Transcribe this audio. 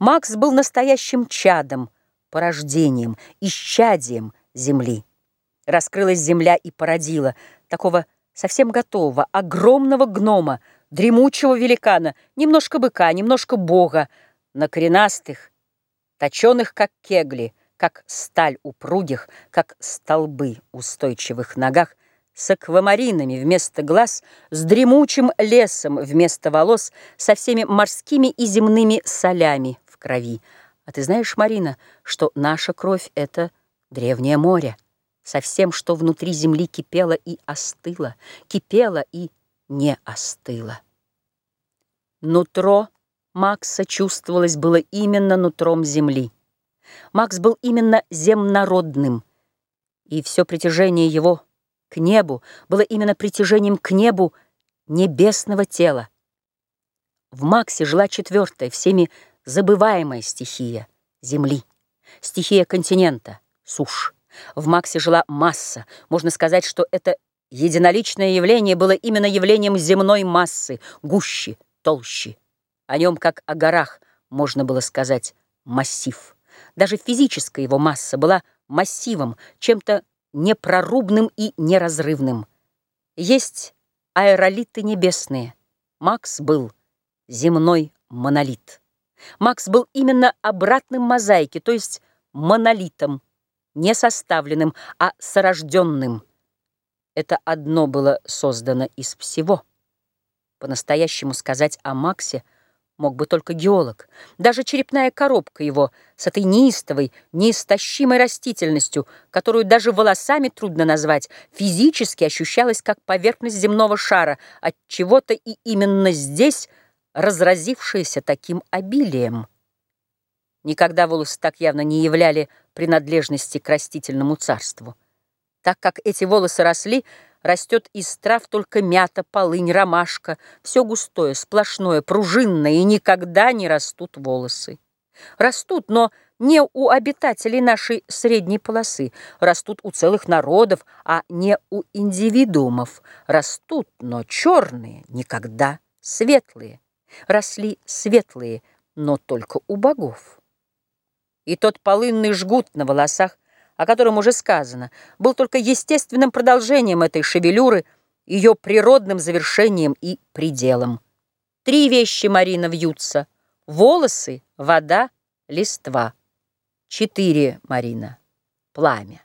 Макс был настоящим чадом, порождением, исчадием земли. Раскрылась земля и породила такого совсем готового, огромного гнома, дремучего великана, немножко быка, немношко бога, на коренастых, точеных, как кегли, как сталь упругих, как столбы устойчивых ногах, с аквамаринами вместо глаз, с дремучим лесом вместо волос, со всеми морскими и земными солями крови. А ты знаешь, Марина, что наша кровь — это древнее море, со всем, что внутри земли кипело и остыло, кипело и не остыло. Нутро Макса чувствовалось было именно нутром земли. Макс был именно земнородным, и все притяжение его к небу было именно притяжением к небу небесного тела. В Максе жила четвертая, всеми забываемая стихия Земли, стихия континента, сушь. В Максе жила масса. Можно сказать, что это единоличное явление было именно явлением земной массы, гуще, толще. О нем, как о горах, можно было сказать массив. Даже физическая его масса была массивом, чем-то непрорубным и неразрывным. Есть аэролиты небесные. Макс был земной монолит. Макс был именно обратным мозаики, то есть монолитом, не составленным, а сорожденным. Это одно было создано из всего. По-настоящему сказать о Максе – мог бы только геолог. Даже черепная коробка его с этой неистовой, неистощимой растительностью, которую даже волосами трудно назвать, физически ощущалась как поверхность земного шара, от чего-то и именно здесь разразившаяся таким обилием. Никогда волосы так явно не являли принадлежности к растительному царству. Так как эти волосы росли, Растет из трав только мята, полынь, ромашка. Все густое, сплошное, пружинное, и никогда не растут волосы. Растут, но не у обитателей нашей средней полосы. Растут у целых народов, а не у индивидуумов. Растут, но черные, никогда светлые. Росли светлые, но только у богов. И тот полынный жгут на волосах о котором уже сказано, был только естественным продолжением этой шевелюры, ее природным завершением и пределом. Три вещи, Марина, вьются. Волосы, вода, листва. Четыре, Марина. Пламя.